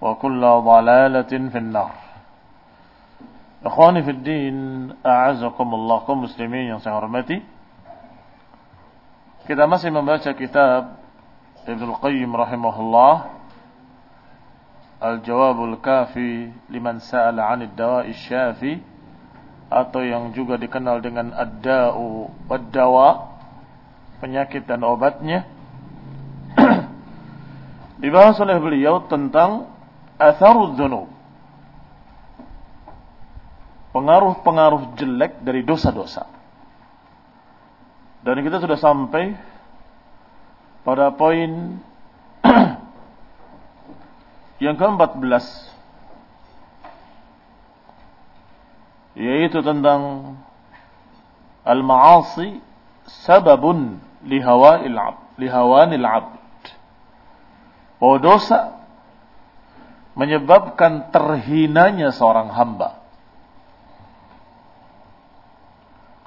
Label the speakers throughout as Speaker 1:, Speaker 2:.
Speaker 1: وكل ضلالة في النار Ikhwani fi din, a'azakumullah kaum muslimin yang saya hormati. Kita masih membaca kitab Ibnu Qayyim rahimahullah Al-Jawabul Kafi liman sa'ala 'anid dawa'i syafi atau yang juga dikenal dengan ad-da'u wad-dawa penyakit dan obatnya dibahas oleh beliau tentang atharud dzunub. Pengaruh-pengaruh jelek dari dosa-dosa. Dan kita sudah sampai pada poin yang ke-14 yaitu tentang al-ma'asi sababun lihawanil 'abd. Bahwa dosa menyebabkan terhinanya seorang hamba.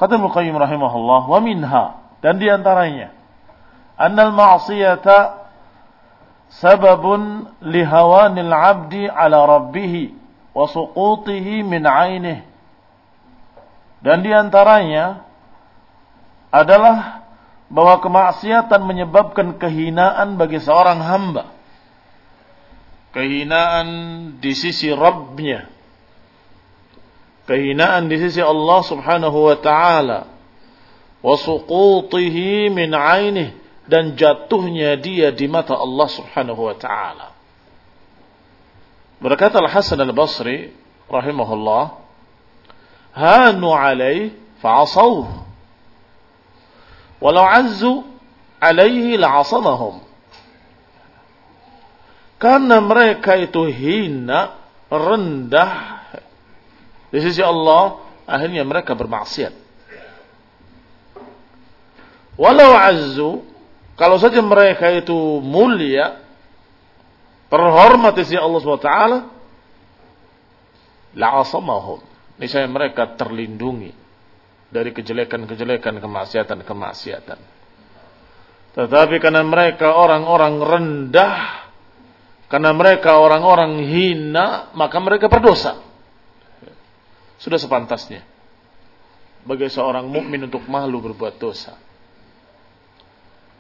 Speaker 1: Kata Muqayyim rahimahullah, wa minha dan di antaranya annal ma'siyata sababun lihawanil 'abdi 'ala rabbih wa suqutihi min 'ainihi. Dan di antaranya adalah bahwa kemaksiatan menyebabkan kehinaan bagi seorang hamba kehinaan di sisi Rabbnya, kehinaan di sisi Allah Subhanahu wa taala, wa suqutihi min ainih dan jatuhnya dia di mata Allah Subhanahu wa taala. Berkata Al-Hasan Al-Basri rahimahullah, "Hanu alaih fa'asawh. Walau azzu alaihi la'asamahum." Karena mereka itu hina, rendah di sisi Allah, akhirnya mereka bermaksiat. Walau azzu, kalau saja mereka itu mulia, terhormat di sisi Allah SWT, la'asamahum. Misalnya mereka terlindungi dari kejelekan-kejelekan, kemaksiatan-kemaksiatan. Tetapi karena mereka orang-orang rendah, karena mereka orang-orang hina, maka mereka berdosa. Sudah sepantasnya. bagi seorang mukmin untuk malu berbuat dosa.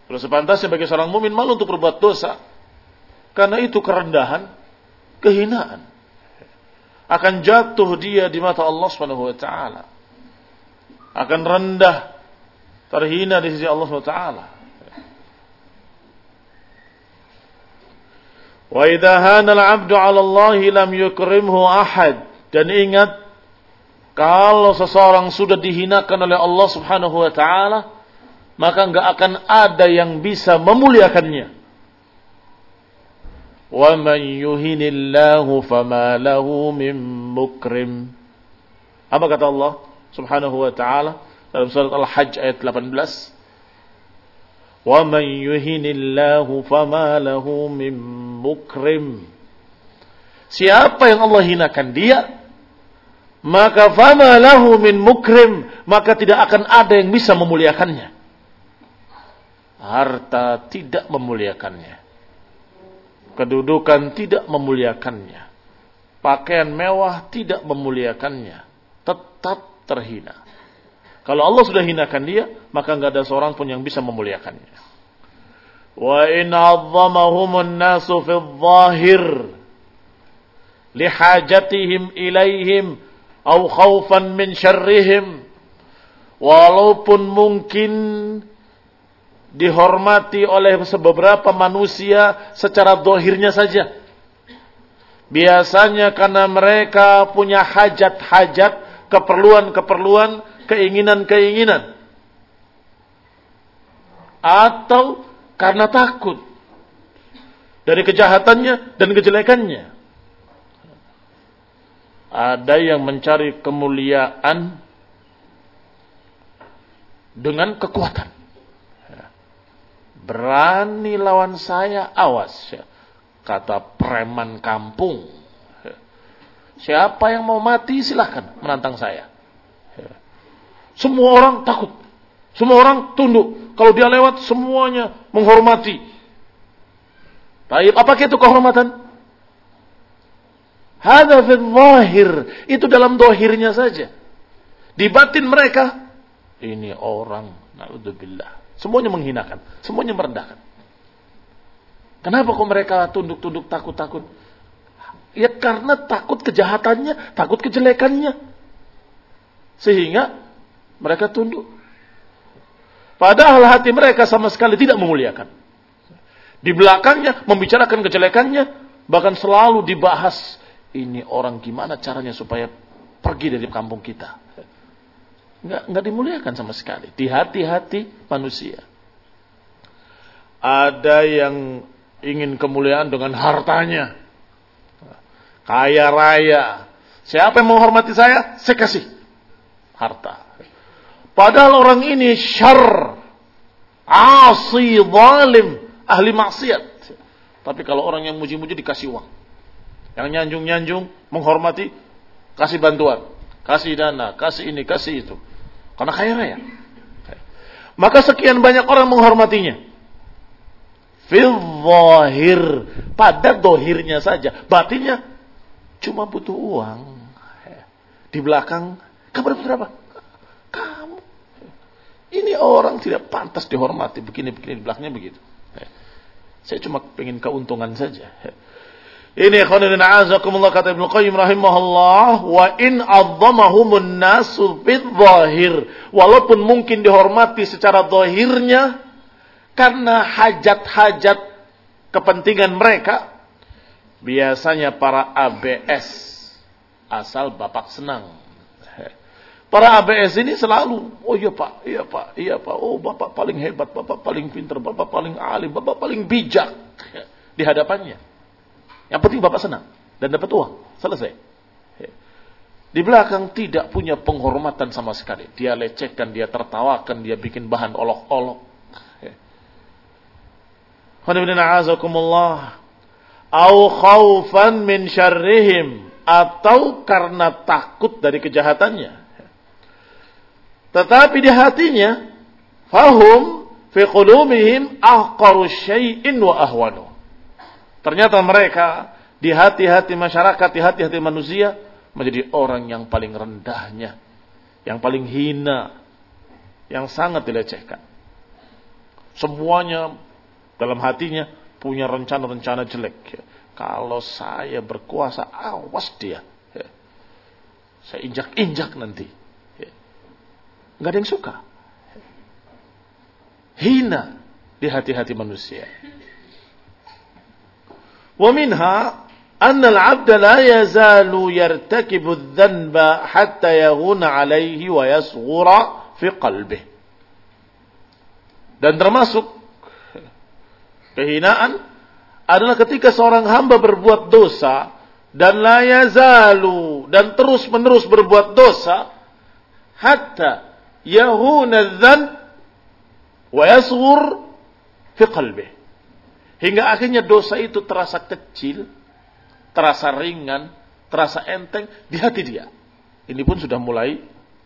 Speaker 1: Kalau sepantasnya bagi seorang mukmin malu untuk berbuat dosa, karena itu kerendahan, kehinaan. Akan jatuh dia di mata Allah Subhanahu wa taala. Akan rendah, terhina di sisi Allah Subhanahu wa taala. Wa idza hana al-'abdu 'ala Allah lam yukrimhu ahad. Dan ingat kalau seseorang sudah dihinakan oleh Allah Subhanahu wa taala, maka enggak akan ada yang bisa memuliakannya. Wa man yuhinillahu fama lahu min mukrim. Apa kata Allah Subhanahu wa taala dalam surat Al-Hajj ayat 18? Wa man yuhinillahu fama lahu min mukrim. Siapa yang Allah hinakan dia, maka fama lahu min mukrim, maka tidak akan ada yang bisa memuliakannya. Harta tidak memuliakannya. Kedudukan tidak memuliakannya. Pakaian mewah tidak memuliakannya. Tetap terhina. Kalau Allah sudah hinakan dia, maka nggak ada seorang pun yang bisa memuliakannya. Wa in 'azzamahumun nasu fi dhahir lihajatihim ilaihim au khaufan min syarrihim walaupun mungkin dihormati oleh beberapa manusia secara dohirnya saja biasanya karena mereka punya hajat-hajat keperluan-keperluan keinginan-keinginan atau karena takut dari kejahatannya dan kejelekannya ada yang mencari kemuliaan dengan kekuatan. Berani lawan saya, awas. Kata preman kampung. Siapa yang mau mati silahkan menantang saya. Semua orang takut. Semua orang tunduk. Kalau dia lewat semuanya menghormati. Tapi apakah itu kehormatan? Hada zahir. Itu dalam dohirnya saja. Di batin mereka. Ini orang. Na'udzubillah. Semuanya menghinakan. Semuanya merendahkan. Kenapa kok mereka tunduk-tunduk takut-takut? Ya karena takut kejahatannya, takut kejelekannya. Sehingga mereka tunduk. Padahal hati mereka sama sekali tidak memuliakan. Di belakangnya membicarakan kejelekannya, bahkan selalu dibahas ini orang gimana caranya supaya pergi dari kampung kita. Nggak, nggak dimuliakan sama sekali. Di hati-hati manusia. Ada yang ingin kemuliaan dengan hartanya. Kaya raya. Siapa yang menghormati saya? Saya kasih. Harta. Padahal orang ini syar. Asi, zalim. Ahli maksiat. Tapi kalau orang yang muji-muji dikasih uang. Yang nyanjung-nyanjung, menghormati, kasih bantuan, kasih dana, kasih ini, kasih itu. Karena kaya raya. Maka sekian banyak orang menghormatinya. Fil zahir. Pada dohirnya saja. Batinnya cuma butuh uang. Di belakang, dapat berapa? Ini orang tidak pantas dihormati. Begini-begini, di belakangnya begitu. Saya cuma pengen keuntungan saja. Ini khonidin azakumullah kata Ibnu Qayyim rahimahullah wa in azzamahumun nasu zahir walaupun mungkin dihormati secara zahirnya karena hajat-hajat kepentingan mereka biasanya para ABS asal Bapak senang Para ABS ini selalu, oh iya Pak, iya Pak, iya Pak, oh Bapak paling hebat, Bapak paling pintar, Bapak paling alim, Bapak paling bijak di hadapannya. Yang penting bapak senang dan dapat uang. Selesai. Di belakang tidak punya penghormatan sama sekali. Dia lecehkan, dia tertawakan, dia bikin bahan olok-olok. Au khaufan min syarrihim. Atau karena takut dari kejahatannya. Tetapi di hatinya, fahum fi qulubihim ahqaru syai'in wa ahwanu. Ternyata mereka di hati-hati masyarakat, di hati-hati manusia menjadi orang yang paling rendahnya, yang paling hina, yang sangat dilecehkan. Semuanya dalam hatinya punya rencana-rencana jelek. Kalau saya berkuasa, awas dia. Saya injak-injak nanti nggak ada yang suka. Hina di hati-hati manusia. Wa minha anna al-'abda la yazalu yartakibu al-dhanba hatta yaghuna 'alayhi wa yasghura fi qalbih. Dan termasuk kehinaan adalah ketika seorang hamba berbuat dosa dan la yazalu dan terus-menerus berbuat dosa hatta yahuna dzan wa yasghur fi hingga akhirnya dosa itu terasa kecil terasa ringan, terasa enteng di hati dia. Ini pun sudah mulai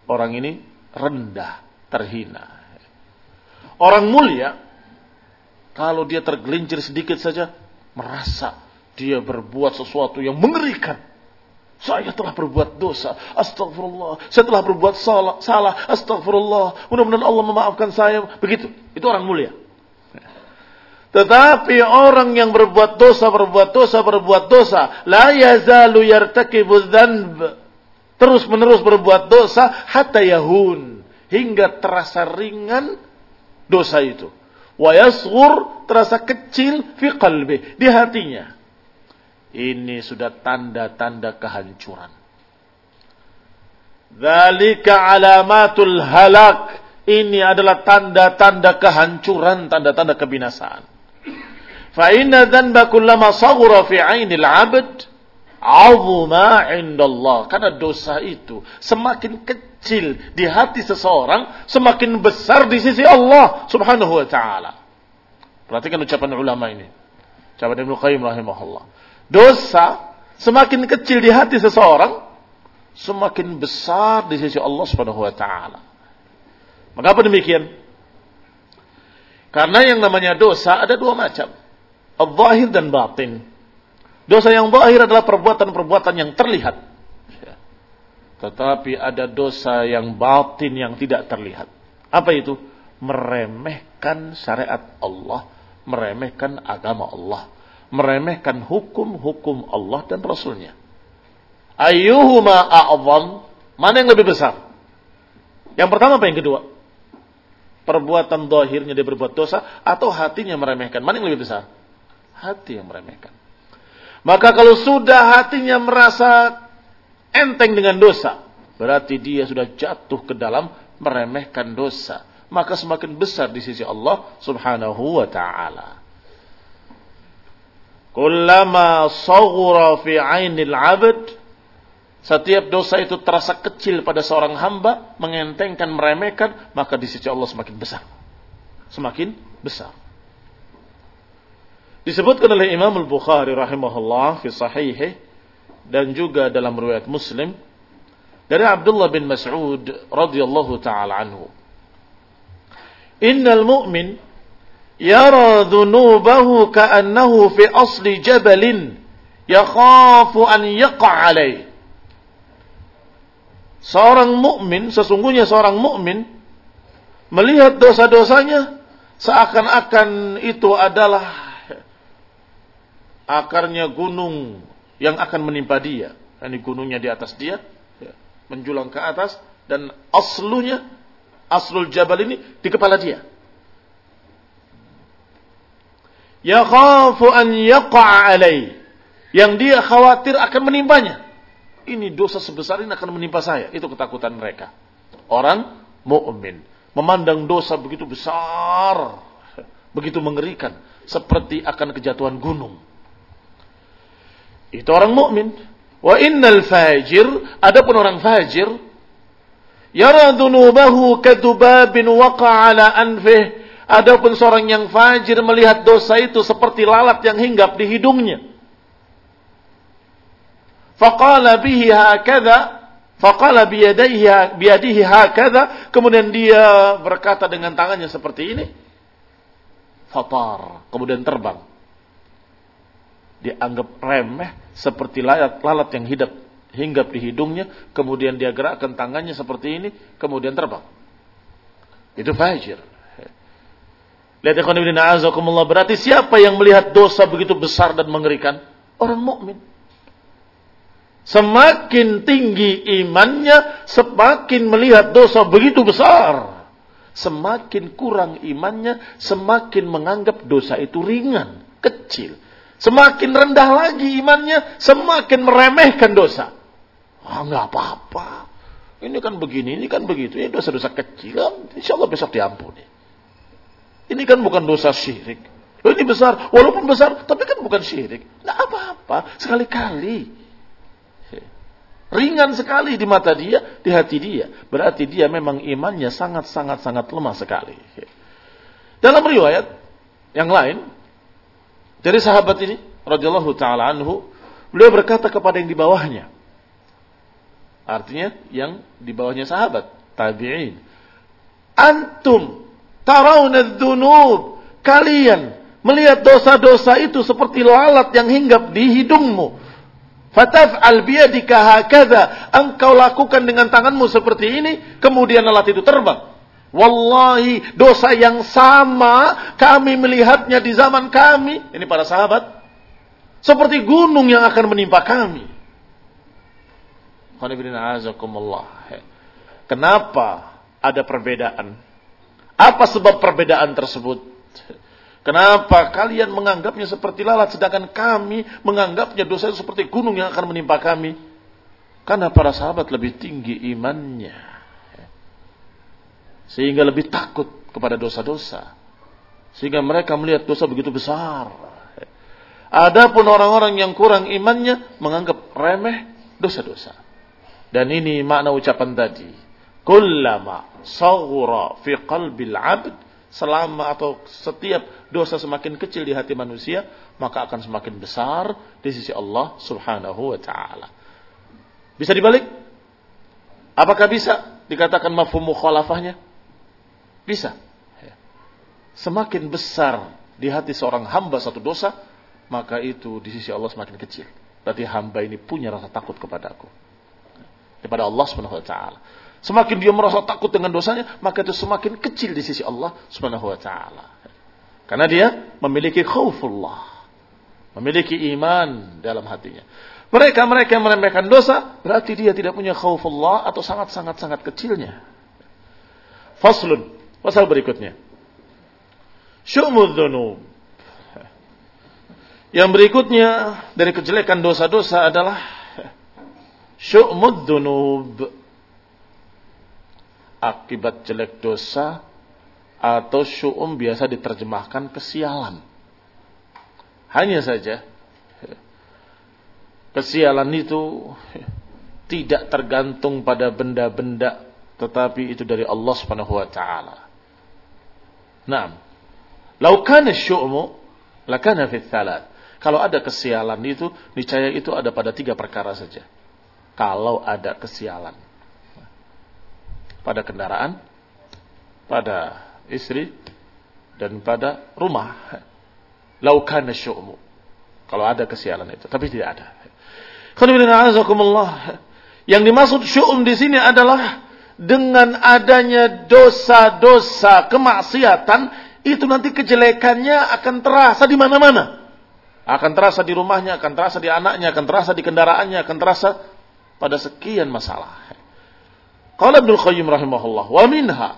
Speaker 1: orang ini rendah, terhina. Orang mulia, kalau dia tergelincir sedikit saja, merasa dia berbuat sesuatu yang mengerikan. Saya telah berbuat dosa. Astagfirullah. Saya telah berbuat salah. salah. Astagfirullah. Mudah-mudahan Allah memaafkan saya. Begitu. Itu orang mulia. Tetapi orang yang berbuat dosa, berbuat dosa, berbuat dosa, la yazalu yartakibu dzanb. Terus menerus berbuat dosa hatta yahun hingga terasa ringan dosa itu. Wa yasghur terasa kecil fi qalbi, di hatinya. Ini sudah tanda-tanda kehancuran. Zalika alamatul halak. Ini adalah tanda-tanda kehancuran, tanda-tanda kebinasaan. Fa inna dzanba kullama saghura fi 'ainil 'abd azuma indallah. Karena dosa itu semakin kecil di hati seseorang, semakin besar di sisi Allah Subhanahu wa taala. Perhatikan ucapan ulama ini. Ucapan Ibnu Qayyim rahimahullah. Dosa semakin kecil di hati seseorang, semakin besar di sisi Allah subhanahu wa ta'ala. Mengapa demikian? Karena yang namanya dosa ada dua macam Al-zahir dan batin. Dosa yang zahir adalah perbuatan-perbuatan yang terlihat. Ya. Tetapi ada dosa yang batin yang tidak terlihat. Apa itu? Meremehkan syariat Allah. Meremehkan agama Allah. Meremehkan hukum-hukum Allah dan Rasulnya. Ayyuhuma a'zam. Mana yang lebih besar? Yang pertama apa yang kedua? Perbuatan dohirnya dia berbuat dosa atau hatinya meremehkan. Mana yang lebih besar? hati yang meremehkan. Maka kalau sudah hatinya merasa enteng dengan dosa, berarti dia sudah jatuh ke dalam meremehkan dosa. Maka semakin besar di sisi Allah subhanahu wa ta'ala. Kullama saghura fi ainil abd setiap dosa itu terasa kecil pada seorang hamba, mengentengkan, meremehkan, maka di sisi Allah semakin besar. Semakin besar. Disebutkan oleh Imam Al-Bukhari rahimahullah fi sahihih dan juga dalam riwayat Muslim dari Abdullah bin Mas'ud radhiyallahu taala anhu. Innal mu'min yara dhunubahu ka'annahu fi asli jabalin yakhafu an yaqa'. Seorang mukmin sesungguhnya seorang mukmin melihat dosa-dosanya seakan-akan itu adalah akarnya gunung yang akan menimpa dia. Ini gunungnya di atas dia, ya, menjulang ke atas dan aslunya, aslul jabal ini di kepala dia. Ya khafu an yaqa' alai. Yang dia khawatir akan menimpanya. Ini dosa sebesar ini akan menimpa saya. Itu ketakutan mereka. Orang mukmin memandang dosa begitu besar, begitu mengerikan, seperti akan kejatuhan gunung. Itu orang mukmin. Wa innal fajir, adapun orang fajir, yara dunubahu kadubabin waqa ala anfih. Adapun seorang yang fajir melihat dosa itu seperti lalat yang hinggap di hidungnya. Faqala bihi hakadha, faqala biyadaihi biyadihi kemudian dia berkata dengan tangannya seperti ini. Fatar, kemudian terbang dianggap remeh seperti lalat, lalat yang hidup hinggap di hidungnya, kemudian dia gerakkan tangannya seperti ini, kemudian terbang. Itu fajir. Lihat ikhwan ibn a'azakumullah. Berarti siapa yang melihat dosa begitu besar dan mengerikan? Orang mukmin. Semakin tinggi imannya, semakin melihat dosa begitu besar. Semakin kurang imannya, semakin menganggap dosa itu ringan, kecil. Semakin rendah lagi imannya, semakin meremehkan dosa. Ah, nggak apa-apa. Ini kan begini, ini kan begitu. Ini dosa-dosa kecil. Insya Allah besok diampuni. Ini kan bukan dosa syirik. Loh, ini besar, walaupun besar, tapi kan bukan syirik. Nah apa-apa, sekali-kali. Ringan sekali di mata dia, di hati dia. Berarti dia memang imannya sangat-sangat-sangat lemah sekali. Dalam riwayat yang lain, dari sahabat ini, radhiyallahu taala anhu, beliau berkata kepada yang di bawahnya. Artinya yang di bawahnya sahabat, tabi'in. Antum tarawna. Kalian melihat dosa-dosa itu seperti lalat yang hinggap di hidungmu. Fataf'al biyadika hakadha. Engkau lakukan dengan tanganmu seperti ini, kemudian lalat itu terbang. Wallahi dosa yang sama kami melihatnya di zaman kami. Ini para sahabat. Seperti gunung yang akan menimpa kami. Kenapa ada perbedaan? Apa sebab perbedaan tersebut? Kenapa kalian menganggapnya seperti lalat sedangkan kami menganggapnya dosa itu seperti gunung yang akan menimpa kami? Karena para sahabat lebih tinggi imannya. Sehingga lebih takut kepada dosa-dosa. Sehingga mereka melihat dosa begitu besar. Adapun orang-orang yang kurang imannya menganggap remeh dosa-dosa. Dan ini makna ucapan tadi. Kullama saghura fi qalbil abd selama atau setiap dosa semakin kecil di hati manusia, maka akan semakin besar di sisi Allah Subhanahu wa taala. Bisa dibalik? Apakah bisa dikatakan mafhum mukhalafahnya? Bisa. Ya. Semakin besar di hati seorang hamba satu dosa, maka itu di sisi Allah semakin kecil. Berarti hamba ini punya rasa takut kepadaku. Kepada Allah Subhanahu wa taala. Semakin dia merasa takut dengan dosanya, maka itu semakin kecil di sisi Allah Subhanahu wa taala. Karena dia memiliki khaufullah. Memiliki iman dalam hatinya. Mereka-mereka yang meremehkan dosa, berarti dia tidak punya khaufullah atau sangat-sangat-sangat kecilnya. Faslun. Pasal berikutnya. Syu'mud dhunub. Yang berikutnya dari kejelekan dosa-dosa adalah syu'mud dhunub akibat jelek dosa atau syu'um biasa diterjemahkan kesialan. Hanya saja kesialan itu tidak tergantung pada benda-benda tetapi itu dari Allah Subhanahu wa taala. Naam. Lau kana syu'mu lakana fi thalat. Kalau ada kesialan itu, niscaya itu ada pada tiga perkara saja. Kalau ada kesialan pada kendaraan, pada istri, dan pada rumah. Laukana syu'mu. Kalau ada kesialan itu. Tapi tidak ada. Yang dimaksud syu'um di sini adalah dengan adanya dosa-dosa kemaksiatan itu nanti kejelekannya akan terasa di mana-mana. Akan terasa di rumahnya, akan terasa di anaknya, akan terasa di kendaraannya, akan terasa pada sekian masalah. Qala Ibnu Qayyim rahimahullah, wa minha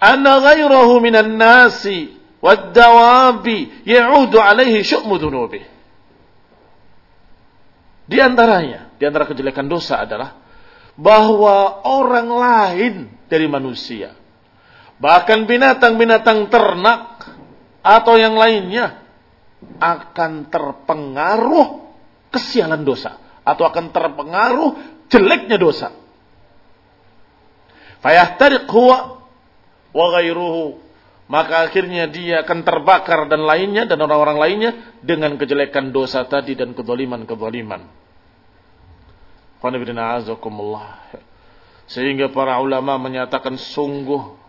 Speaker 1: anna ghairahu minan nasi wad dawabi ya'udu alaihi syu'mu. Di antaranya, di antara kejelekan dosa adalah bahwa orang lain dari manusia, bahkan binatang-binatang ternak atau yang lainnya akan terpengaruh kesialan dosa atau akan terpengaruh jeleknya dosa fayahtariq huwa wa ghairuhu maka akhirnya dia akan terbakar dan lainnya dan orang-orang lainnya dengan kejelekan dosa tadi dan kezaliman-kezaliman. Sehingga para ulama menyatakan sungguh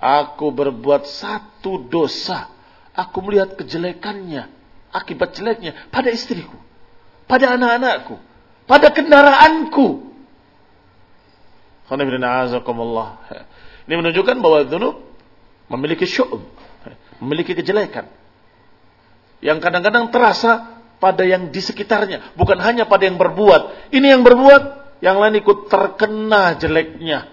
Speaker 1: aku berbuat satu dosa, aku melihat kejelekannya, akibat jeleknya pada istriku, pada anak-anakku, pada kendaraanku. Ini menunjukkan bahwa dzunub memiliki syu'ub, memiliki kejelekan. Yang kadang-kadang terasa pada yang di sekitarnya, bukan hanya pada yang berbuat. Ini yang berbuat, yang lain ikut terkena jeleknya.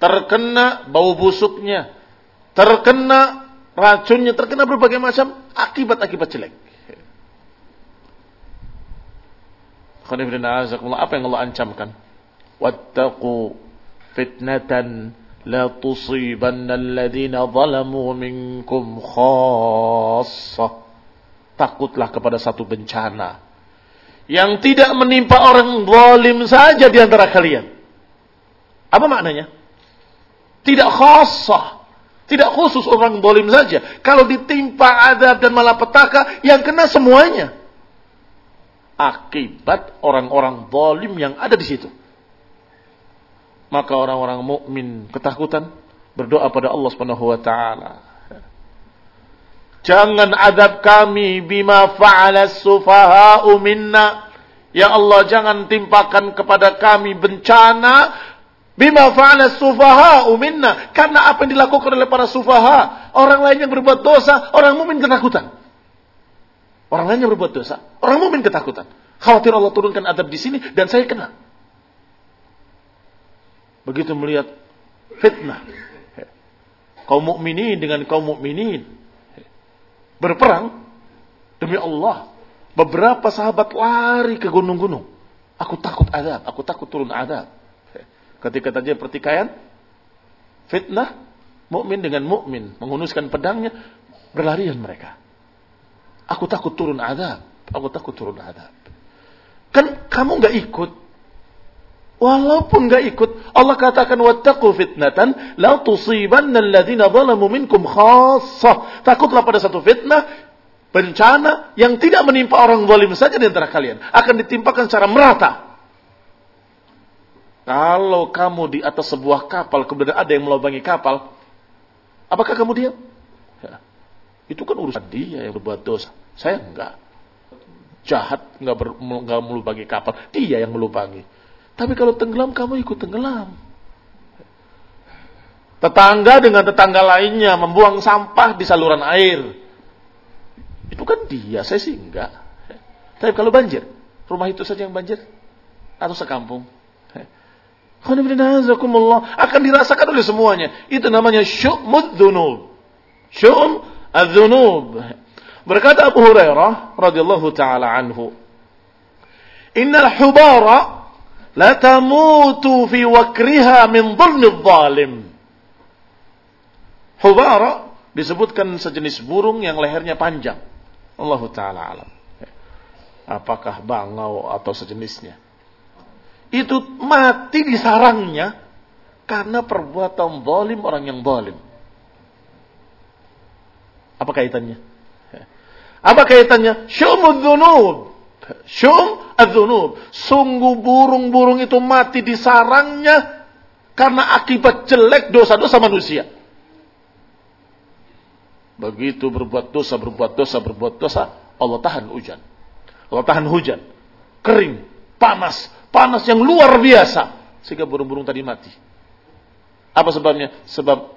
Speaker 1: Terkena bau busuknya. Terkena racunnya, terkena berbagai macam akibat-akibat jelek. Apa yang Allah ancamkan? Wattaqu fitnatan la tusibanna alladhina zalamu minkum khassah. Takutlah kepada satu bencana yang tidak menimpa orang zalim saja di antara kalian. Apa maknanya? Tidak khassah. Tidak khusus orang zalim saja. Kalau ditimpa adab dan malapetaka, yang kena semuanya. Akibat orang-orang zalim yang ada di situ. Maka orang-orang mukmin ketakutan berdoa pada Allah Subhanahu wa taala. Jangan adab kami bima fa'ala sufaha'u minna. Ya Allah jangan timpakan kepada kami bencana bima fa'ala sufaha'u minna. Karena apa yang dilakukan oleh para sufaha. Orang lain yang berbuat dosa, orang mukmin ketakutan. Orang lain yang berbuat dosa, orang mukmin ketakutan. Khawatir Allah turunkan adab di sini dan saya kena. Begitu melihat fitnah. Kaum mukminin dengan kaum mukminin berperang demi Allah. Beberapa sahabat lari ke gunung-gunung. Aku takut adab, aku takut turun adab. Ketika terjadi pertikaian, fitnah, mukmin dengan mukmin menghunuskan pedangnya, berlarian mereka. Aku takut turun adab, aku takut turun adab. Kan kamu nggak ikut, Walaupun nggak ikut, Allah katakan wattaqu fitnatan la tusibanna alladziina zalamu minkum khassah. Takutlah pada satu fitnah, bencana yang tidak menimpa orang zalim saja di antara kalian, akan ditimpakan secara merata. Kalau kamu di atas sebuah kapal, kemudian ada yang melubangi kapal, apakah kamu diam? Ya. Itu kan urusan dia yang berbuat dosa. Saya enggak. Jahat enggak, ber, enggak melubangi kapal. Dia yang melubangi. Tapi kalau tenggelam, kamu ikut tenggelam. Tetangga dengan tetangga lainnya membuang sampah di saluran air. Itu kan dia, saya sih enggak. Tapi kalau banjir, rumah itu saja yang banjir? Atau sekampung? akan dirasakan oleh semuanya. Itu namanya syu'mud dhunub. Syu'm adzunub. Berkata Abu Hurairah radhiyallahu taala anhu, "Innal hubara La tamutu fi wakriha min dhulmi zalim. Hubara disebutkan sejenis burung yang lehernya panjang. Allah Ta'ala alam. Apakah bangau atau sejenisnya. Itu mati di sarangnya karena perbuatan zalim orang yang zalim. Apa kaitannya? Apa kaitannya? Syumud dhunub. Syum adzunub. Sungguh burung-burung itu mati di sarangnya karena akibat jelek dosa-dosa manusia. Begitu berbuat dosa, berbuat dosa, berbuat dosa, Allah tahan hujan. Allah tahan hujan. Kering, panas, panas yang luar biasa. Sehingga burung-burung tadi mati. Apa sebabnya? Sebab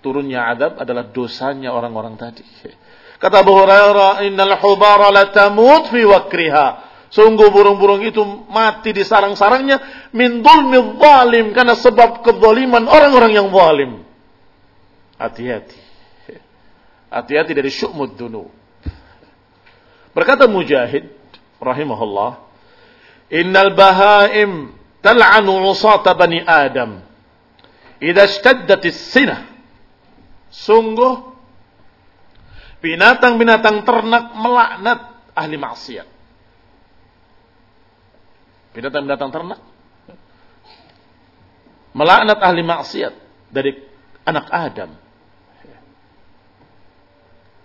Speaker 1: turunnya adab adalah dosanya orang-orang tadi. Kata Abu Hurairah, "Innal hubara la tamut fi wakriha." Sungguh burung-burung itu mati di sarang-sarangnya min dzulmi zalim karena sebab kezaliman orang-orang yang zalim. Hati-hati. Hati-hati dari syu'mud dunu. Berkata Mujahid rahimahullah, "Innal bahaim tal'anu 'usata bani Adam idza ishtaddat as-sinah." Sungguh Binatang-binatang ternak melaknat ahli maksiat. Binatang-binatang ternak melaknat ahli maksiat dari anak Adam.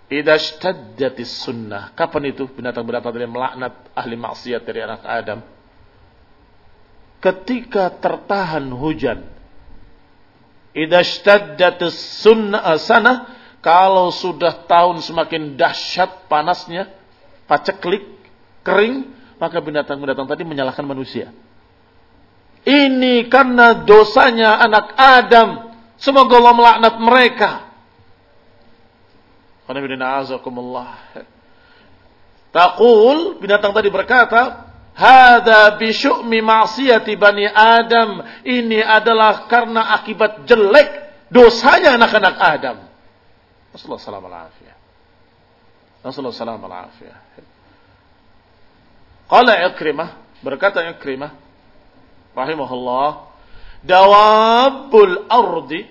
Speaker 1: Idza ishtaddatis sunnah. Kapan itu binatang-binatang tadi melaknat ahli maksiat dari anak Adam? Ketika tertahan hujan. Idza ishtaddatis sunnah sanah kalau sudah tahun semakin dahsyat panasnya, paceklik, kering, maka binatang-binatang tadi menyalahkan manusia. Ini karena dosanya anak Adam. Semoga Allah melaknat mereka. Taqul, binatang tadi berkata, Hada bisyu'mi ma'siyati bani Adam. Ini adalah karena akibat jelek dosanya anak-anak Adam. Rasulullah salam al-afiyah. Rasulullah salam al-afiyah. Qala Ikrimah, berkata Ikrimah, rahimahullah, dawabul ardi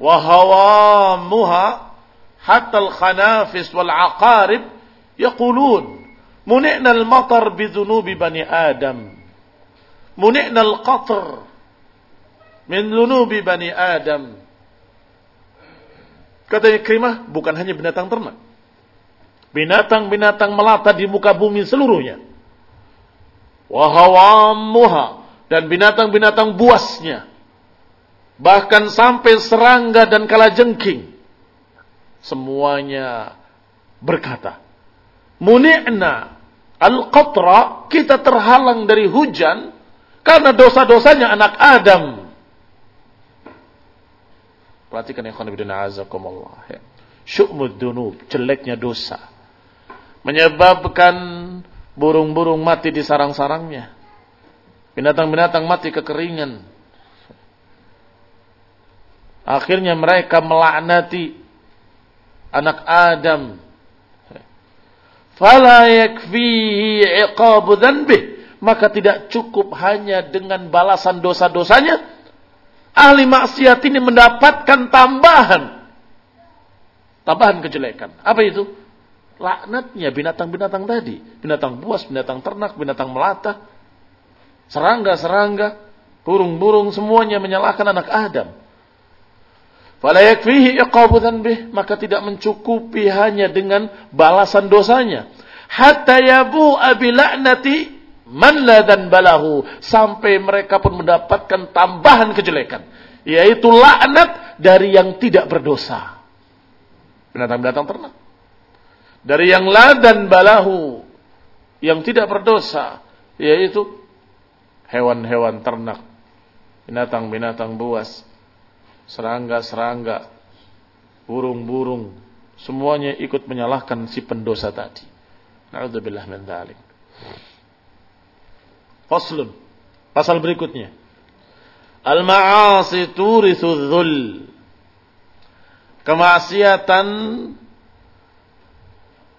Speaker 1: wa hawamuha hatta al-khanafis wal aqarib yaqulun muni'na al-matar bidhunubi bani Adam muni'na al-qatr min dhunubi bani Adam kata Ikrimah bukan hanya binatang ternak. Binatang-binatang melata di muka bumi seluruhnya. Wahawamuha dan binatang-binatang buasnya. Bahkan sampai serangga dan kalajengking. Semuanya berkata muni'na al-qatra. Kita terhalang dari hujan karena dosa-dosanya anak Adam perhatikan ya khonibidina azakumullah ya. syu'mud dunub jeleknya dosa menyebabkan Burung-burung mati di sarang-sarangnya. Binatang-binatang mati kekeringan. Akhirnya mereka melaknati anak Adam. Fala yakfihi. Maka tidak cukup hanya dengan balasan dosa-dosanya. Ahli maksiat ini mendapatkan tambahan. Tambahan kejelekan. Apa itu? laknatnya binatang-binatang tadi. Binatang buas, binatang ternak, binatang melata. Serangga-serangga, burung-burung semuanya menyalahkan anak Adam. Maka tidak mencukupi hanya dengan balasan dosanya. Hatta yabu abila'nati man dan balahu. Sampai mereka pun mendapatkan tambahan kejelekan, yaitu laknat dari yang tidak berdosa. Binatang-binatang ternak. Dari yang ladan balahu. Yang tidak berdosa. Yaitu hewan-hewan ternak. Binatang-binatang buas. Serangga-serangga. Burung-burung. Semuanya ikut menyalahkan si pendosa tadi. Naudzubillah min dzalik faslun pasal berikutnya al-ma'asi turithu dhul kemaksiatan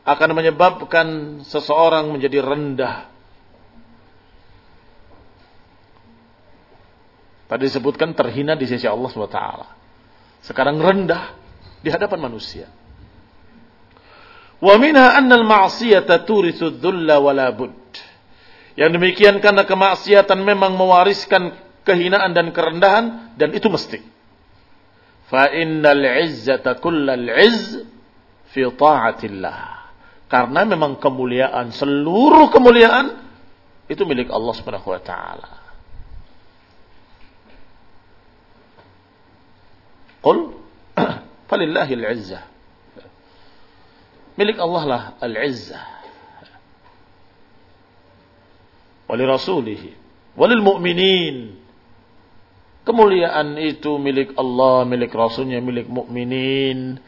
Speaker 1: akan menyebabkan seseorang menjadi rendah. Tadi disebutkan terhina di sisi Allah SWT. Sekarang rendah di hadapan manusia. Wa minha anna al-ma'siyata turithu dhulla wala bud. Yang demikian karena kemaksiatan memang mewariskan kehinaan dan kerendahan dan itu mesti. Fa innal izzata kullal izz fi ta'atillah. Karena memang kemuliaan, seluruh kemuliaan itu milik Allah Subhanahu wa taala. Qul falillahil izzah. Milik Allah lah al-izzah. Wali rasulihi. Walil mu'minin. Kemuliaan itu milik Allah, milik Rasulnya, milik mukminin.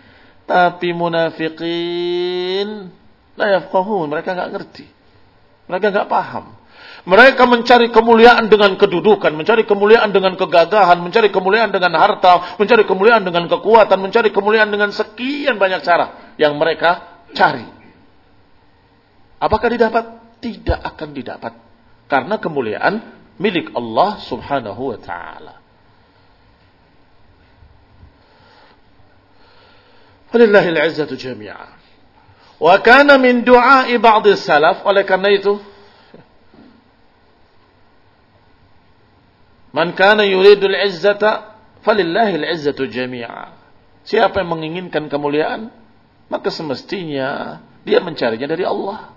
Speaker 1: Tapi munafikin La yafqahun, mereka nggak ngerti. Mereka nggak paham. Mereka mencari kemuliaan dengan kedudukan, mencari kemuliaan dengan kegagahan, mencari kemuliaan dengan harta, mencari kemuliaan dengan kekuatan, mencari kemuliaan dengan sekian banyak cara yang mereka cari. Apakah didapat? Tidak akan didapat. Karena kemuliaan milik Allah subhanahu wa ta'ala. Walillahil izzatu jami'ah. Wa kana min du'a'i ba'd salaf oleh karena itu Man kana yuridul izzata falillahil izzatu jami'a. Siapa yang menginginkan kemuliaan maka semestinya dia mencarinya dari Allah.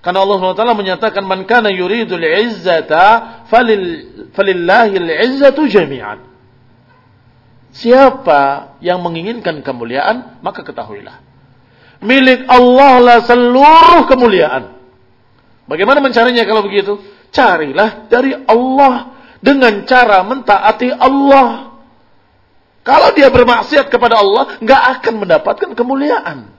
Speaker 1: Karena Allah SWT menyatakan man kana yuridul izzata falil, falillahil izzatu jami'an. Siapa yang menginginkan kemuliaan maka ketahuilah milik Allah lah seluruh kemuliaan. Bagaimana mencarinya kalau begitu? Carilah dari Allah dengan cara mentaati Allah. Kalau dia bermaksiat kepada Allah, nggak akan mendapatkan kemuliaan.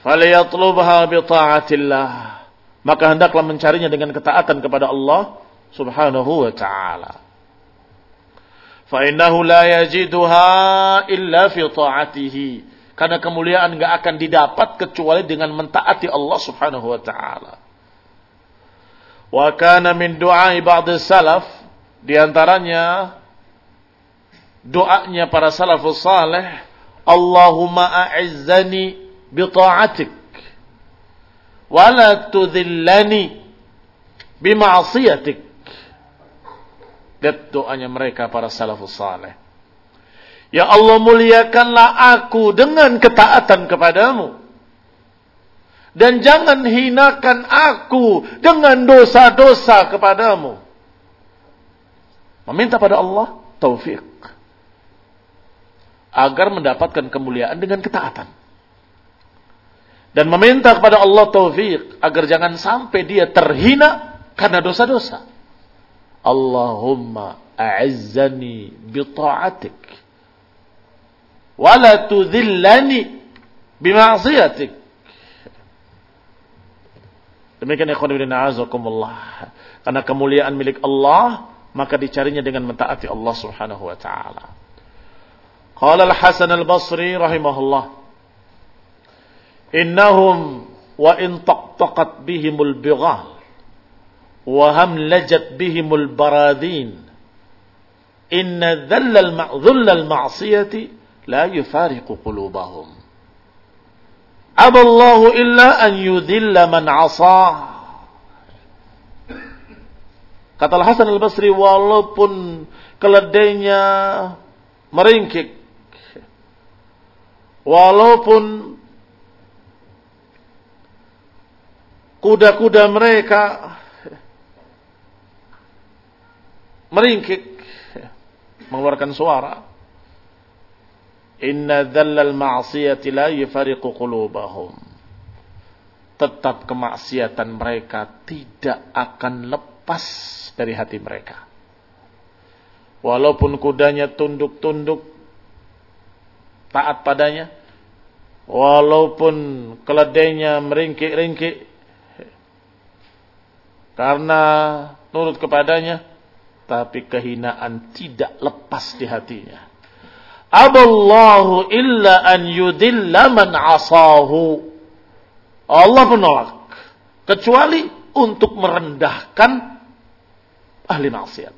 Speaker 1: Faliyatlubha bita'atillah. Maka hendaklah mencarinya dengan ketaatan kepada Allah subhanahu wa ta'ala. Fa'innahu la yajiduha illa fi ta'atihi. Karena kemuliaan gak akan didapat kecuali dengan mentaati Allah subhanahu wa ta'ala. Wa kana min du'ai ba'd salaf. Di antaranya doanya para salafus saleh. Allahumma a'izzani bi ta'atik wa la tudhillani bi ma'siyatik. Lihat doanya mereka para salafus saleh. Ya Allah muliakanlah aku dengan ketaatan kepadamu. Dan jangan hinakan aku dengan dosa-dosa kepadamu. Meminta pada Allah taufik. Agar mendapatkan kemuliaan dengan ketaatan. Dan meminta kepada Allah taufik agar jangan sampai dia terhina karena dosa-dosa. Allahumma a'azzani bi ta'atik wala tudhillani bima'siyatik. Demikian ikhwan ibn a'azakumullah. Karena kemuliaan milik Allah, maka dicarinya dengan mentaati Allah Subhanahu wa taala. Qala Al-Hasan Al-Basri rahimahullah. Innahum wa in taqtaqat bihimul bighal wa hamlajat bihimul baradin inna dhallal ma'dhullal ma'siyati la yufariqu qulubahum. Aballahu illa an yudilla man asah. Kata Al-Hasan Al-Basri walaupun keledainya meringkik walaupun kuda-kuda mereka meringkik mengeluarkan suara Inna dhallal ma'asiyati la yufariqu qulubahum. Tetap kemaksiatan mereka tidak akan lepas dari hati mereka. Walaupun kudanya tunduk-tunduk taat padanya, walaupun keledainya meringkik-ringkik karena nurut kepadanya, tapi kehinaan tidak lepas di hatinya. Aballahu illa an yudilla man asahu. Allah menolak. Kecuali untuk merendahkan ahli maksiat.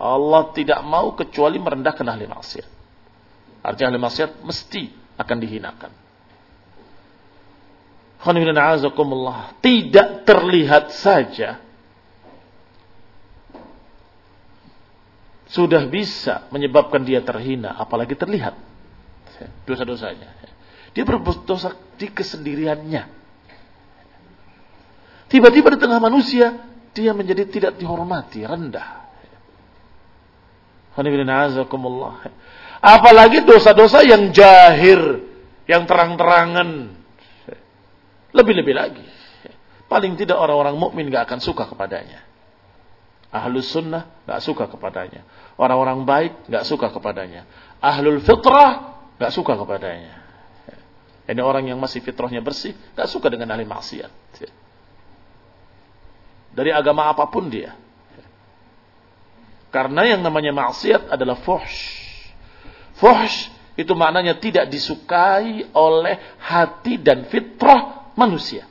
Speaker 1: Allah tidak mau kecuali merendahkan ahli maksiat. Artinya ahli maksiat mesti akan dihinakan. Tidak terlihat saja sudah bisa menyebabkan dia terhina, apalagi terlihat dosa-dosanya. Dia berbuat dosa di kesendiriannya. Tiba-tiba di tengah manusia, dia menjadi tidak dihormati, rendah. Apalagi dosa-dosa yang jahir, yang terang-terangan. Lebih-lebih lagi. Paling tidak orang-orang mukmin gak akan suka kepadanya. Ahlus sunnah gak suka kepadanya. Orang-orang baik gak suka kepadanya. Ahlul fitrah gak suka kepadanya. Ini orang yang masih fitrahnya bersih gak suka dengan ahli maksiat. Dari agama apa pun dia. Karena yang namanya maksiat adalah fuhsh. Fuhsh itu maknanya tidak disukai oleh hati dan fitrah manusia.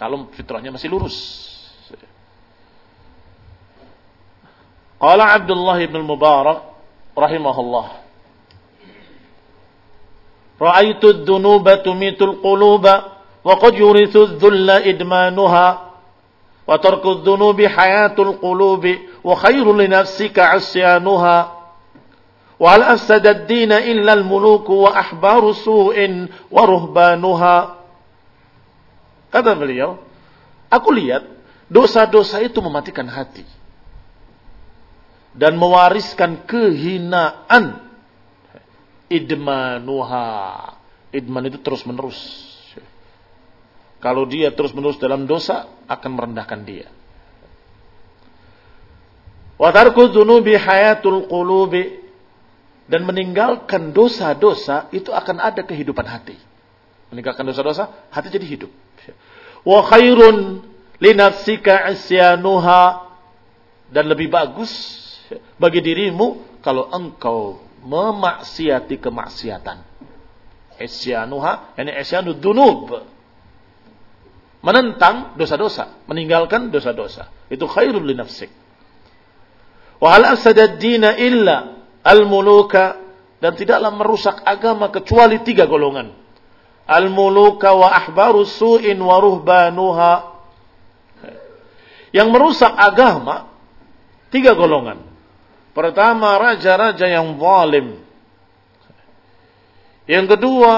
Speaker 1: Kalau fitrahnya masih lurus. Qala Abdullah ibn Mubarak rahimahullah. Ra'aitu ad-dunuba tumitu al-quluba wa qad yurithu adh-dhulla idmanuha wa tarku adh-dhunubi hayatul qulubi wa khairun li nafsika 'asyanuha wa hal afsada ad-din illa al-muluk wa ahbaru su'in wa ruhbanuha. Kata beliau, aku lihat dosa-dosa itu mematikan hati dan mewariskan kehinaan. Idmanuha. Idman itu terus menerus Kalau dia terus-menerus dalam dosa, akan merendahkan dia. Wa tarku dzunubi hayatul qulubi dan meninggalkan dosa-dosa itu akan ada kehidupan hati. Meninggalkan dosa-dosa, hati jadi hidup. Wa khairun linafsika isyanuha dan lebih bagus bagi dirimu kalau engkau memaksiati kemaksiatan. Isyanuha, yani isyanud dunub. Menentang dosa-dosa, meninggalkan dosa-dosa. Itu khairul li nafsik. Wa hal afsada illa al-muluka dan tidaklah merusak agama kecuali tiga golongan. Al-muluka wa ahbaru su'in wa ruhbanuha. Yang merusak agama tiga golongan. Pertama raja-raja yang zalim. Yang kedua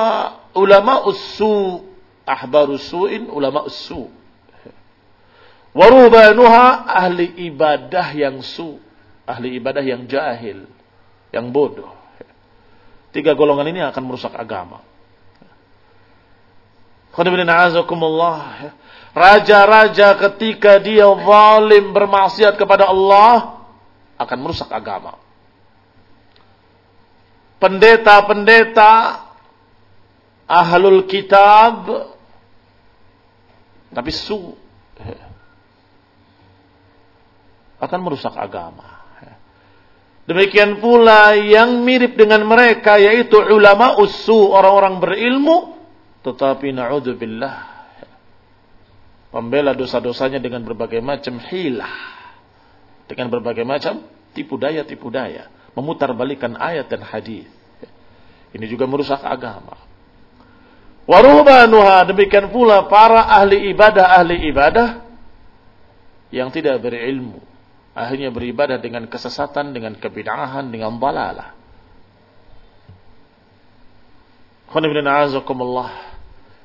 Speaker 1: ulama usu ahbaru su'in ulama usu. Warubanuha ahli ibadah yang su, ahli ibadah yang jahil, yang bodoh. Tiga golongan ini akan merusak agama. Raja-raja ketika dia zalim bermaksiat kepada Allah akan merusak agama. Pendeta-pendeta ahlul kitab tapi su akan merusak agama. Demikian pula yang mirip dengan mereka yaitu ulama usu orang-orang berilmu. Tetapi naudzubillah membela dosa-dosanya dengan berbagai macam hilah dengan berbagai macam tipu daya tipu daya memutarbalikkan ayat dan hadis. Ini juga merusak agama. Waruhbanuha demikian pula para ahli ibadah ahli ibadah yang tidak berilmu akhirnya beribadah dengan kesesatan dengan kebid'ahan dengan balalah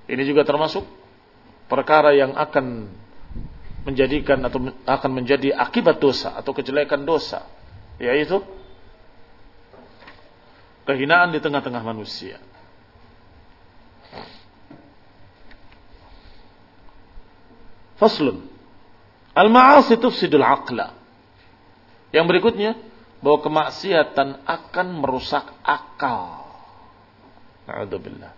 Speaker 1: ini juga termasuk perkara yang akan menjadikan atau akan menjadi akibat dosa atau kejelekan dosa yaitu kehinaan di tengah-tengah manusia Faslun. Al-ma'asi tufsidul aqla. Yang berikutnya, bahwa kemaksiatan akan merusak akal. Na'udzubillah.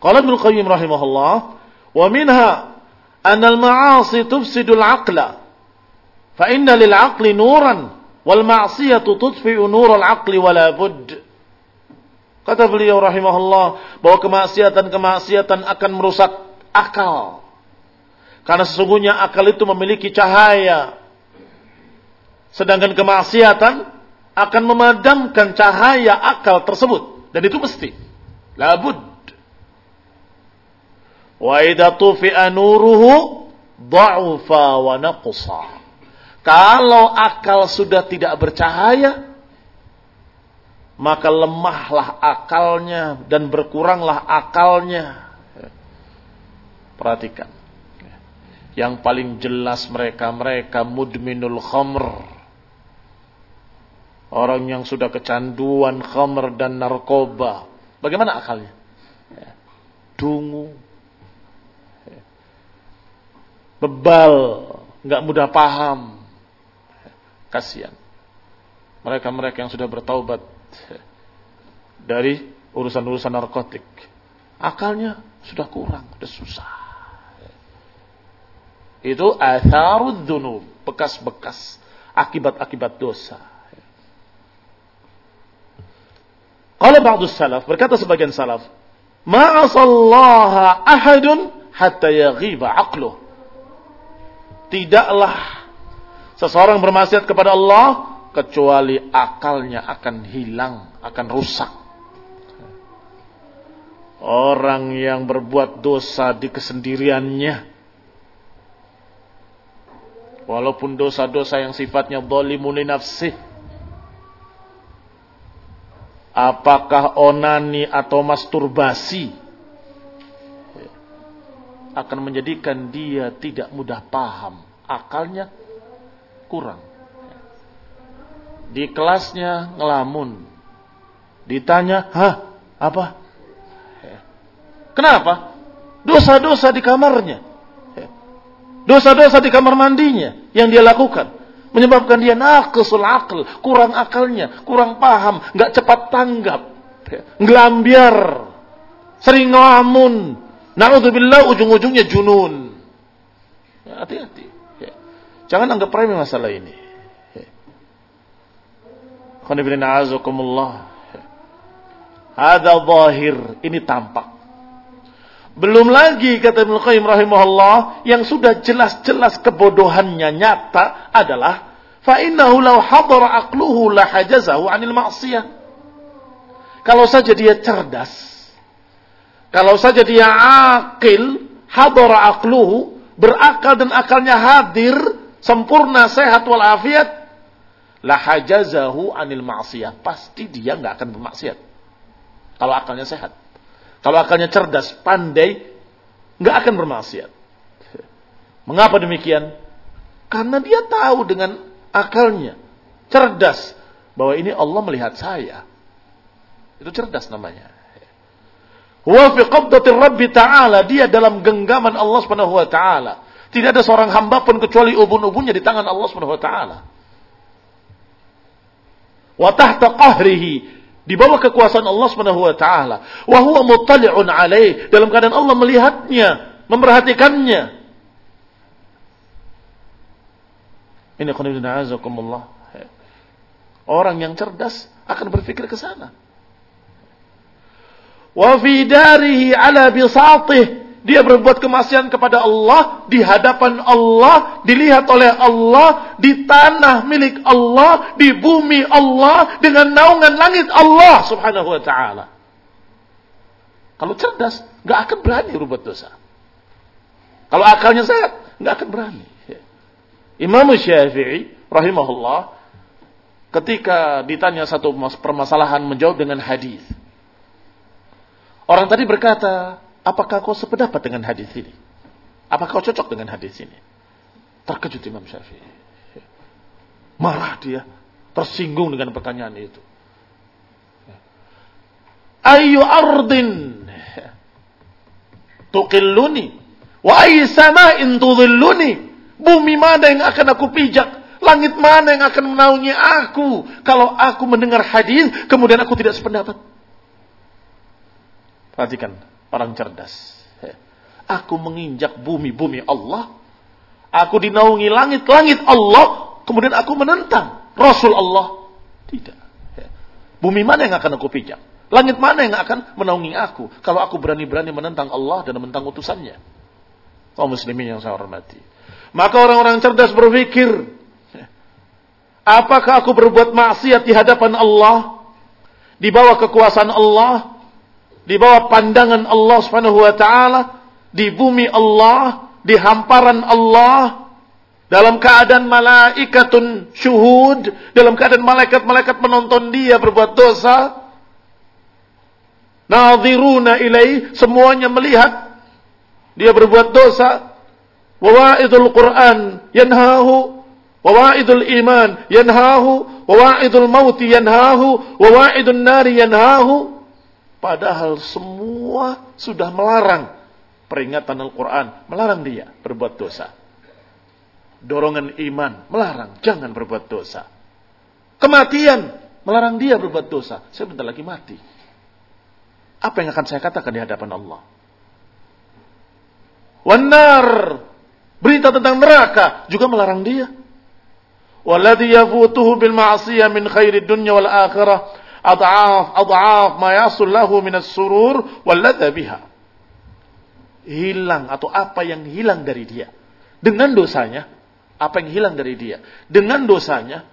Speaker 1: Qala Ibnu Qayyim rahimahullah, wa minha anna al-ma'asi tufsidul aqla. Fa inna lil aqli nuran wal ma'siyatu tudfi'u nur al-aqli wala budd. Kata beliau rahimahullah bahwa kemaksiatan-kemaksiatan akan merusak akal. Karena sesungguhnya akal itu memiliki cahaya. Sedangkan kemaksiatan akan memadamkan cahaya akal tersebut. Dan itu mesti. Labud. Wa idha tufi'a nuruhu da'ufa wa naqsa. Kalau akal sudah tidak bercahaya, maka lemahlah akalnya dan berkuranglah akalnya. Perhatikan. Yang paling jelas mereka, mereka mudminul khamr. Orang yang sudah kecanduan khamr dan narkoba. Bagaimana akalnya? Dungu. Bebal. nggak mudah paham. Kasihan. Mereka-mereka yang sudah bertaubat dari urusan-urusan narkotik. Akalnya sudah kurang, sudah susah. Itu atharud dunub, bekas-bekas akibat-akibat dosa. Kalau ba'du salaf, berkata sebagian salaf, Ma'asallaha ahadun hatta yaghiba aqluh. Tidaklah seseorang bermaksiat kepada Allah kecuali akalnya akan hilang, akan rusak. Orang yang berbuat dosa di kesendiriannya Walaupun dosa-dosa yang sifatnya dhalimun nafsih. Apakah onani atau masturbasi akan menjadikan dia tidak mudah paham, akalnya kurang. Di kelasnya ngelamun. Ditanya, "Hah? Apa?" Kenapa? Dosa-dosa di kamarnya. Dosa-dosa di kamar mandinya yang dia lakukan. Menyebabkan dia naqisul akal, kurang akalnya, kurang paham, nggak cepat tanggap. Ngelambiar, sering ngelamun. Na'udzubillah ujung-ujungnya junun. Ya, hati-hati. Ya, Jangan anggap remeh masalah ini. Ya. Khonibina azakumullah. Ada zahir, ini tampak. Belum lagi kata Ibnu Qayyim rahimahullah yang sudah jelas-jelas kebodohannya nyata adalah fa innahu law hadara aqluhu la hajazahu 'anil ma'siyah. Kalau saja dia cerdas, kalau saja dia akil, hadara aqluhu, berakal dan akalnya hadir, sempurna sehat walafiat, la hajazahu 'anil ma'siyah. Pasti dia nggak akan bermaksiat. Kalau akalnya sehat. Kalau akalnya cerdas, pandai, nggak akan bermaksiat. Mengapa demikian? Karena dia tahu dengan akalnya, cerdas, bahwa ini Allah melihat saya. Itu cerdas namanya. Wa Rabbi Ta'ala, dia dalam genggaman Allah Subhanahu wa taala. Tidak ada seorang hamba pun kecuali ubun-ubunnya di tangan Allah Subhanahu wa taala. Wa qahrihi, di bawah kekuasaan Allah Subhanahu wa taala. Wa huwa muttali'un alaih dalam keadaan Allah melihatnya, memperhatikannya. Ini qanidina azakumullah. Orang yang cerdas akan berpikir ke sana. Wa fi darihi ala bisatih dia berbuat kemaksiatan kepada Allah di hadapan Allah, dilihat oleh Allah, di tanah milik Allah, di bumi Allah, dengan naungan langit Allah subhanahu wa ta'ala. Kalau cerdas, nggak akan berani berbuat dosa. Kalau akalnya sehat, nggak akan berani. Imam Syafi'i rahimahullah ketika ditanya satu permasalahan menjawab dengan hadis. Orang tadi berkata, Apakah kau sependapat dengan hadis ini? Apakah kau cocok dengan hadis ini? Terkejut Imam Syafi'i. Marah dia. Tersinggung dengan pertanyaan itu. Ayu ardin tuqilluni wa ayu sama'in tudhilluni. Bumi mana yang akan aku pijak? Langit mana yang akan menaungi aku? Kalau aku mendengar hadis, kemudian aku tidak sependapat. Perhatikan orang cerdas. Aku menginjak bumi-bumi Allah. Aku dinaungi langit-langit Allah. Kemudian aku menentang Rasul Allah. Tidak. Bumi mana yang akan aku pijak? Langit mana yang akan menaungi aku? Kalau aku berani-berani menentang Allah dan menentang utusannya. Kaum muslimin yang saya hormati. Maka orang-orang cerdas berpikir. Apakah aku berbuat maksiat di hadapan Allah? Di bawah kekuasaan Allah? Di bawah pandangan Allah Subhanahu wa taala, di bumi Allah, di hamparan Allah, dalam keadaan malaikatun syuhud, dalam keadaan malaikat-malaikat menonton dia berbuat dosa. Nadhiruna ilaih, semuanya melihat dia berbuat dosa. Wawaidul Quran yanhahu, wawaidul iman yanhahu, wawaidul mauti yanhahu, wawaidul nari yanhahu. Padahal semua sudah melarang peringatan Al-Quran. Melarang dia berbuat dosa. Dorongan iman. Melarang. Jangan berbuat dosa. Kematian. Melarang dia berbuat dosa. Saya bentar lagi mati. Apa yang akan saya katakan di hadapan Allah? Wanar. Berita tentang neraka. Juga melarang dia. Bil ma'asiyah min khairi dunya wal akhirah ad'af ad'af ma yasul lahu min as-surur wal. Hilang atau apa yang hilang dari dia. Dengan dosanya, apa yang hilang dari dia. Dengan dosanya,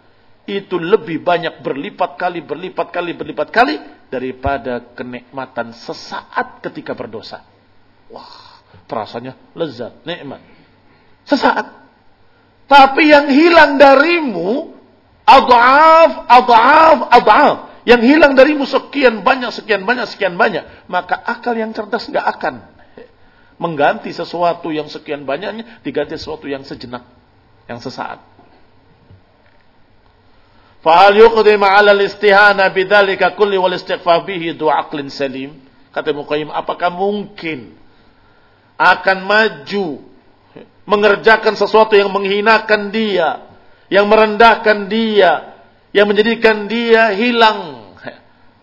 Speaker 1: itu lebih banyak berlipat kali, berlipat kali, berlipat kali daripada kenikmatan sesaat ketika berdosa. Wah, terasanya lezat, nikmat. Sesaat. Tapi yang hilang darimu, adhaf, adhaf, adhaf yang hilang darimu sekian banyak, sekian banyak, sekian banyak, maka akal yang cerdas nggak akan mengganti sesuatu yang sekian banyaknya diganti sesuatu yang sejenak, yang sesaat. Fahal yuqdim 'ala al-istihana bidzalika kulli wal istighfar bihi du'a salim? Kata Muqayyim, apakah mungkin akan maju mengerjakan sesuatu yang menghinakan dia, yang merendahkan dia, yang menjadikan dia hilang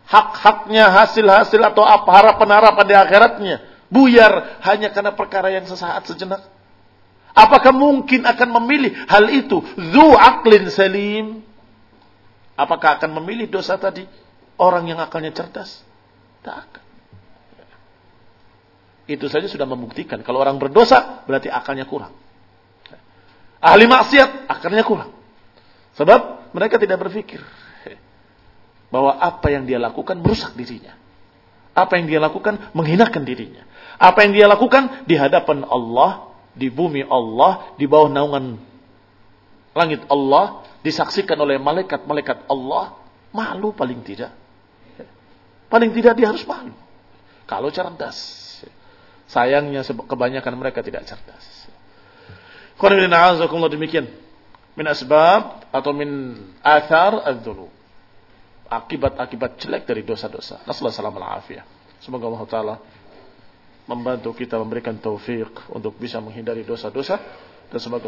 Speaker 1: hak-haknya, hasil-hasil atau apa harapan-harapan di akhiratnya, buyar hanya karena perkara yang sesaat sejenak. Apakah mungkin akan memilih hal itu? Zu aklin salim. Apakah akan memilih dosa tadi? Orang yang akalnya cerdas? Tak. Itu saja sudah membuktikan. Kalau orang berdosa, berarti akalnya kurang. Ahli maksiat, akalnya kurang. Sebab mereka tidak berpikir bahwa apa yang dia lakukan merusak dirinya. Apa yang dia lakukan menghinakan dirinya. Apa yang dia lakukan di hadapan Allah, di bumi Allah, di bawah naungan langit Allah, disaksikan oleh malaikat-malaikat Allah, malu paling tidak. Paling tidak dia harus malu. Kalau cerdas. Sayangnya kebanyakan mereka tidak cerdas. Qanilina demikian. Min asbab atau min athar adzulub akibat-akibat jelek dari dosa-dosa. Nasallahu Semoga Allah Ta'ala membantu kita memberikan taufik untuk bisa menghindari dosa-dosa. Dan semoga